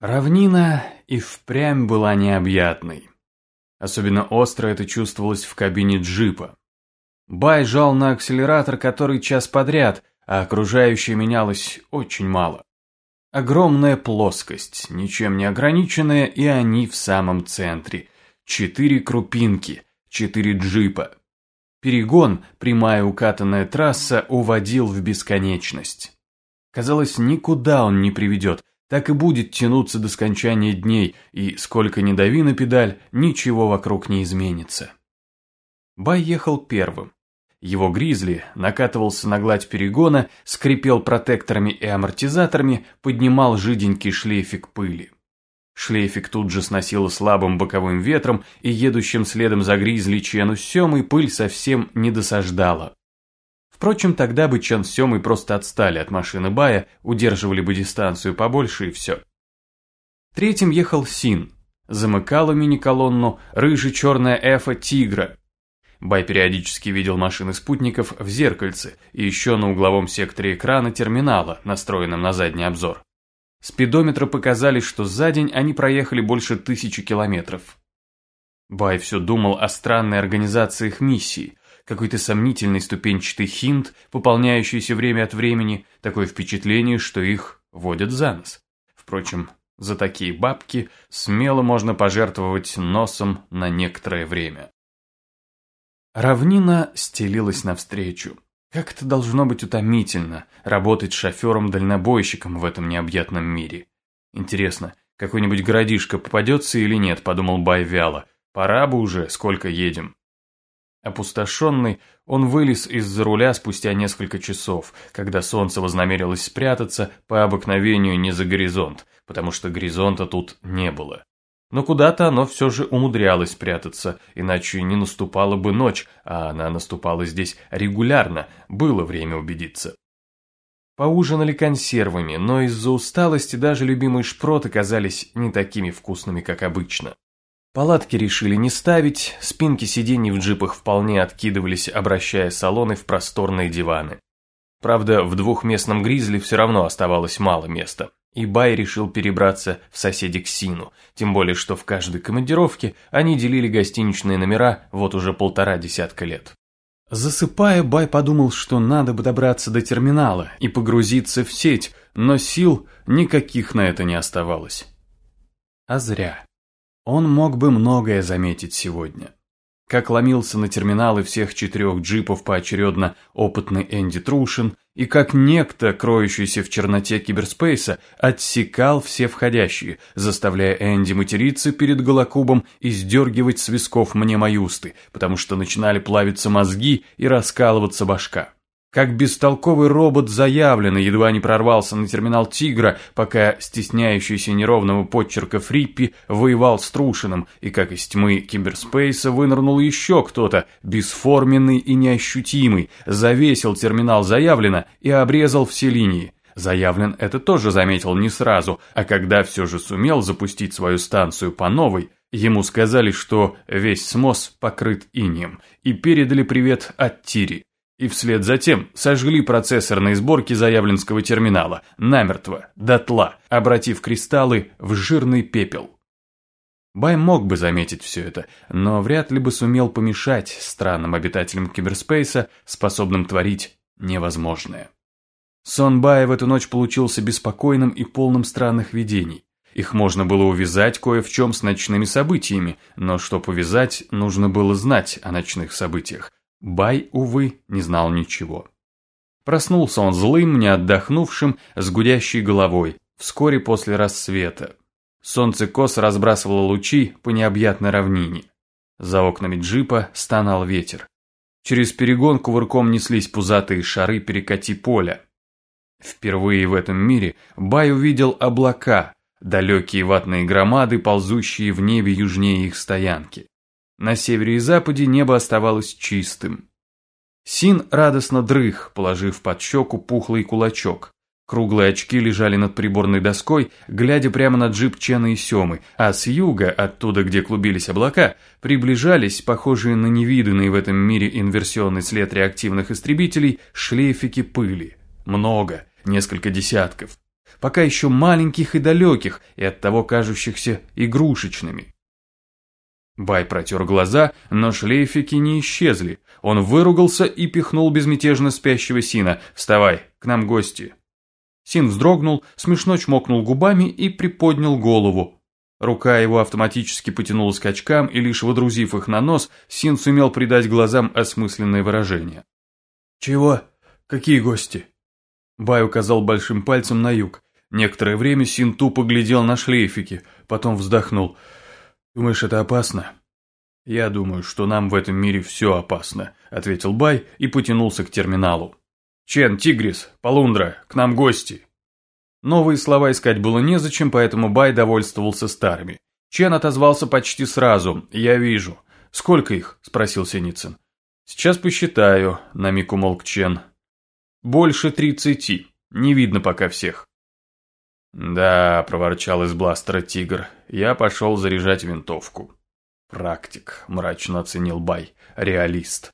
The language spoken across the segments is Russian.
Равнина и впрямь была необъятной. Особенно остро это чувствовалось в кабине джипа. Бай жал на акселератор который час подряд, а окружающее менялось очень мало. Огромная плоскость, ничем не ограниченная, и они в самом центре. Четыре крупинки, четыре джипа. Перегон, прямая укатанная трасса, уводил в бесконечность. Казалось, никуда он не приведет, так и будет тянуться до скончания дней, и сколько ни дави на педаль, ничего вокруг не изменится. Бай ехал первым. Его гризли накатывался на гладь перегона, скрипел протекторами и амортизаторами, поднимал жиденький шлейфик пыли. Шлейфик тут же сносило слабым боковым ветром, и едущим следом за гризли Чену Семой пыль совсем не досаждала. Впрочем, тогда бы Чен с Семой просто отстали от машины Бая, удерживали бы дистанцию побольше и все. Третьим ехал Син. Замыкала мини-колонну рыжий-черная эфа «Тигра». Бай периодически видел машины спутников в зеркальце и еще на угловом секторе экрана терминала, настроенном на задний обзор. Спидометры показали, что за день они проехали больше тысячи километров. Бай все думал о странной организации их миссии, какой-то сомнительный ступенчатый хинт, пополняющийся время от времени, такое впечатление, что их водят за нос. Впрочем, за такие бабки смело можно пожертвовать носом на некоторое время. Равнина стелилась навстречу. Как это должно быть утомительно, работать шофером-дальнобойщиком в этом необъятном мире. Интересно, какой-нибудь городишко попадется или нет, подумал Бай вяло. Пора бы уже, сколько едем. Опустошенный, он вылез из-за руля спустя несколько часов, когда солнце вознамерилось спрятаться по обыкновению не за горизонт, потому что горизонта тут не было. Но куда-то оно все же умудрялось прятаться, иначе не наступала бы ночь, а она наступала здесь регулярно, было время убедиться. Поужинали консервами, но из-за усталости даже любимые шпроты казались не такими вкусными, как обычно. Палатки решили не ставить, спинки сидений в джипах вполне откидывались, обращая салоны в просторные диваны. Правда, в двухместном гризли все равно оставалось мало места, и Бай решил перебраться в соседи к Сину, тем более что в каждой командировке они делили гостиничные номера вот уже полтора десятка лет. Засыпая, Бай подумал, что надо бы добраться до терминала и погрузиться в сеть, но сил никаких на это не оставалось. А зря. Он мог бы многое заметить сегодня. Как ломился на терминалы всех четырех джипов поочередно опытный Энди Трушин, и как некто, кроющийся в черноте киберспейса, отсекал все входящие, заставляя Энди материться перед голокубом и сдергивать с висков мне маюсты, потому что начинали плавиться мозги и раскалываться башка. Как бестолковый робот заявлено, едва не прорвался на терминал «Тигра», пока стесняющийся неровного подчерка Фриппи воевал с Трушиным, и как из тьмы киберспейса вынырнул еще кто-то, бесформенный и неощутимый, завесил терминал заявлено и обрезал все линии. Заявлен это тоже заметил не сразу, а когда все же сумел запустить свою станцию по новой, ему сказали, что весь СМОС покрыт инием, и передали привет от Тири. И вслед за тем сожгли процессорные сборки заявленского терминала, намертво, дотла, обратив кристаллы в жирный пепел. Бай мог бы заметить все это, но вряд ли бы сумел помешать странным обитателям киберспейса, способным творить невозможное. Сон Бая в эту ночь получился беспокойным и полным странных видений. Их можно было увязать кое в чем с ночными событиями, но чтобы увязать, нужно было знать о ночных событиях, Бай, увы, не знал ничего. Проснулся он злым, не отдохнувшим, с гудящей головой, вскоре после рассвета. Солнце кос разбрасывало лучи по необъятной равнине. За окнами джипа стонал ветер. Через перегон кувырком неслись пузатые шары перекати поля. Впервые в этом мире Бай увидел облака, далекие ватные громады, ползущие в небе южнее их стоянки. На севере и западе небо оставалось чистым. Син радостно дрых, положив под щеку пухлый кулачок. Круглые очки лежали над приборной доской, глядя прямо на джип Чена и Семы, а с юга, оттуда, где клубились облака, приближались, похожие на невиданный в этом мире инверсионный след реактивных истребителей, шлейфики пыли. Много, несколько десятков. пока еще маленьких и далеких, и оттого кажущихся игрушечными. Бай протер глаза, но шлейфики не исчезли. Он выругался и пихнул безмятежно спящего Сина. «Вставай, к нам гости». Син вздрогнул, смешно чмокнул губами и приподнял голову. Рука его автоматически потянулась к очкам, и лишь водрузив их на нос, Син сумел придать глазам осмысленное выражение. «Чего? Какие гости?» Бай указал большим пальцем на юг. Некоторое время Син тупо глядел на шлейфики, потом вздохнул – «Думаешь, это опасно?» «Я думаю, что нам в этом мире все опасно», — ответил Бай и потянулся к терминалу. «Чен, Тигрис, Полундра, к нам гости!» Новые слова искать было незачем, поэтому Бай довольствовался старыми. Чен отозвался почти сразу. «Я вижу». «Сколько их?» – спросил Синицын. «Сейчас посчитаю», – на миг умолк Чен. «Больше тридцати. Не видно пока всех». «Да», – проворчал из бластера тигр, – «я пошел заряжать винтовку». «Практик», – мрачно оценил Бай, – «реалист».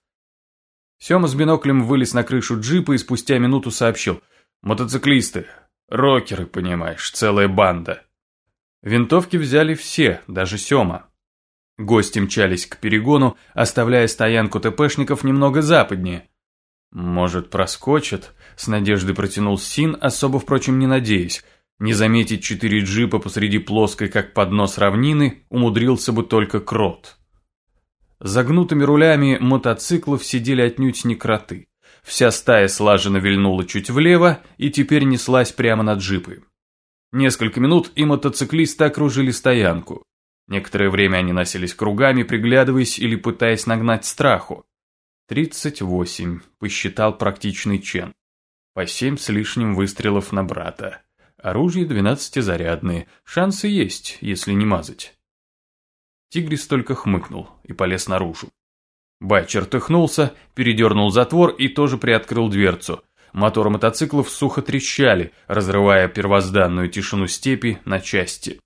Сема с биноклем вылез на крышу джипа и спустя минуту сообщил. «Мотоциклисты, рокеры, понимаешь, целая банда». Винтовки взяли все, даже Сема. Гости мчались к перегону, оставляя стоянку ТПшников немного западнее. «Может, проскочат?» – с надеждой протянул Син, особо, впрочем, не надеясь. Не заметить четыре джипа посреди плоской, как поднос равнины, умудрился бы только крот. Загнутыми рулями мотоциклов сидели отнюдь не кроты. Вся стая слаженно вильнула чуть влево и теперь неслась прямо на джипы. Несколько минут и мотоциклисты окружили стоянку. Некоторое время они носились кругами, приглядываясь или пытаясь нагнать страху. «Тридцать восемь», — посчитал практичный Чен. По семь с лишним выстрелов на брата. Оружие двенадцатизарядные, шансы есть, если не мазать. Тигрис только хмыкнул и полез наружу. Бай чертыхнулся, передернул затвор и тоже приоткрыл дверцу. Моторы мотоциклов сухо трещали, разрывая первозданную тишину степи на части.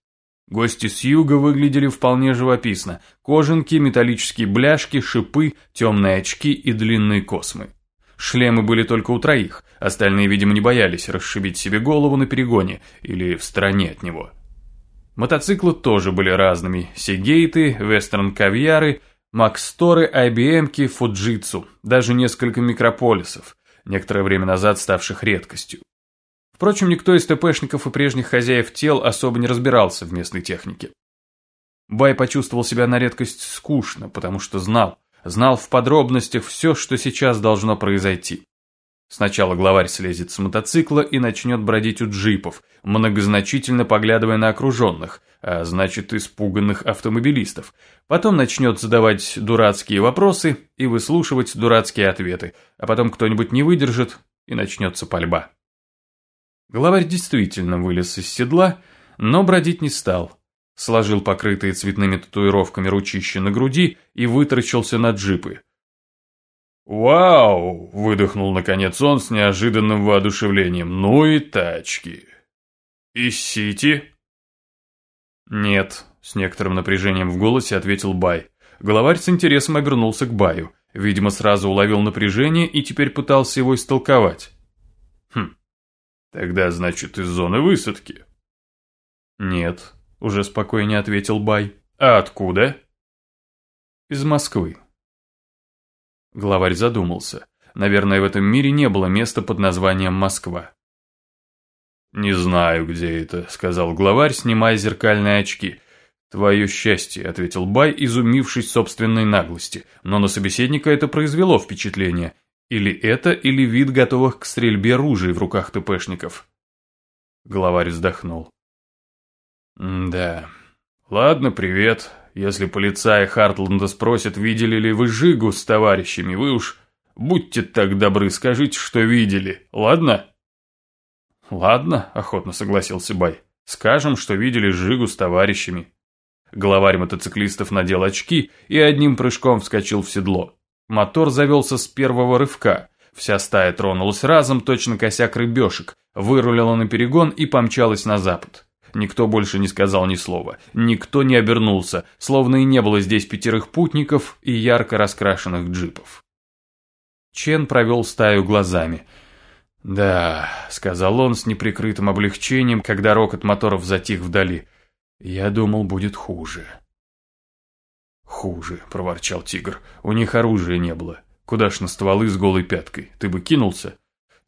Гости с юга выглядели вполне живописно. Кожанки, металлические бляшки, шипы, темные очки и длинные космы. Шлемы были только у троих, остальные, видимо, не боялись расшибить себе голову на перегоне или в стороне от него. Мотоциклы тоже были разными. Сигейты, вестерн-кавьяры, Максторы, IBM-ки, Фуджитсу, даже несколько микрополисов, некоторое время назад ставших редкостью. Впрочем, никто из ТПшников и прежних хозяев тел особо не разбирался в местной технике. Бай почувствовал себя на редкость скучно, потому что знал, знал в подробностях все, что сейчас должно произойти. Сначала главарь слезет с мотоцикла и начнет бродить у джипов, многозначительно поглядывая на окруженных, а значит испуганных автомобилистов. Потом начнет задавать дурацкие вопросы и выслушивать дурацкие ответы, а потом кто-нибудь не выдержит и начнется пальба. Главарь действительно вылез из седла, но бродить не стал сложил покрытые цветными татуировками ручища на груди и вытаращился на джипы. «Вау!» – выдохнул наконец он с неожиданным воодушевлением. «Ну и тачки!» «И Сити?» «Нет», – с некоторым напряжением в голосе ответил Бай. Главарь с интересом обернулся к Баю. Видимо, сразу уловил напряжение и теперь пытался его истолковать. «Хм, тогда, значит, из зоны высадки?» «Нет», – уже спокойнее ответил Бай. «А откуда?» «Из Москвы». Главарь задумался. Наверное, в этом мире не было места под названием Москва. «Не знаю, где это», – сказал главарь, снимая зеркальные очки. «Твое счастье», – ответил Бай, изумившись собственной наглости. Но на собеседника это произвело впечатление. Или это, или вид готовых к стрельбе ружей в руках ТПшников. Главарь вздохнул. «Да. Ладно, привет. Если полицаи Хартланда спросят, видели ли вы Жигу с товарищами, вы уж будьте так добры, скажите, что видели, ладно?» «Ладно», — охотно согласился Бай. «Скажем, что видели Жигу с товарищами». Главарь мотоциклистов надел очки и одним прыжком вскочил в седло. Мотор завелся с первого рывка. Вся стая тронулась разом, точно косяк рыбешек, вырулила на перегон и помчалась на запад. Никто больше не сказал ни слова, никто не обернулся, словно и не было здесь пятерых путников и ярко раскрашенных джипов. Чен провел стаю глазами. «Да», — сказал он с неприкрытым облегчением, когда рокот моторов затих вдали. «Я думал, будет хуже». «Хуже», — проворчал тигр. «У них оружия не было. Куда ж на стволы с голой пяткой? Ты бы кинулся?»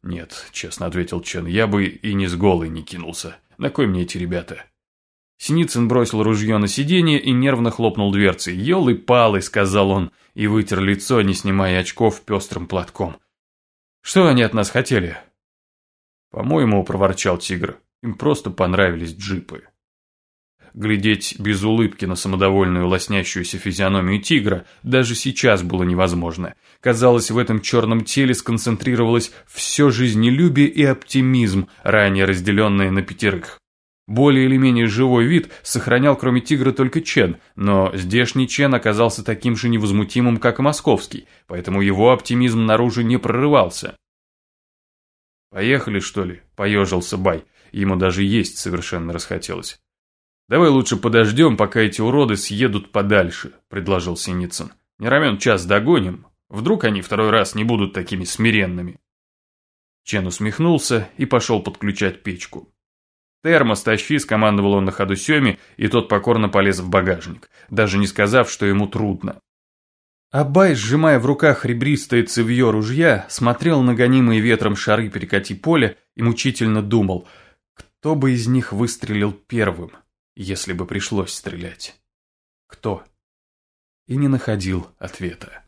«Нет», — честно ответил Чен, — «я бы и не с голой не кинулся. На кой мне эти ребята?» Синицын бросил ружье на сиденье и нервно хлопнул дверцей. «Елы-палы», — сказал он, и вытер лицо, не снимая очков, пестрым платком. «Что они от нас хотели?» «По-моему», — проворчал тигр, — «им просто понравились джипы». Глядеть без улыбки на самодовольную лоснящуюся физиономию тигра даже сейчас было невозможно. Казалось, в этом черном теле сконцентрировалось все жизнелюбие и оптимизм, ранее разделенные на пятерых. Более или менее живой вид сохранял кроме тигра только Чен, но здешний Чен оказался таким же невозмутимым, как и московский, поэтому его оптимизм наружу не прорывался. «Поехали, что ли?» – поежился Бай. Ему даже есть совершенно расхотелось. «Давай лучше подождем, пока эти уроды съедут подальше», – предложил Синицын. «Не равен час догоним. Вдруг они второй раз не будут такими смиренными». Чен усмехнулся и пошел подключать печку. «Термос тащи», – скомандовал он на ходу Семе, и тот покорно полез в багажник, даже не сказав, что ему трудно. Абай, сжимая в руках ребристое цевье ружья, смотрел на гонимые ветром шары перекати поля и мучительно думал, кто бы из них выстрелил первым, если бы пришлось стрелять. Кто? И не находил ответа.